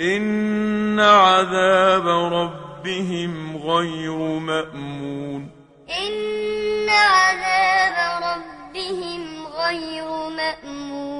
إن عذاب ربهم غير مأمون إن عذاب ربهم غير مأمون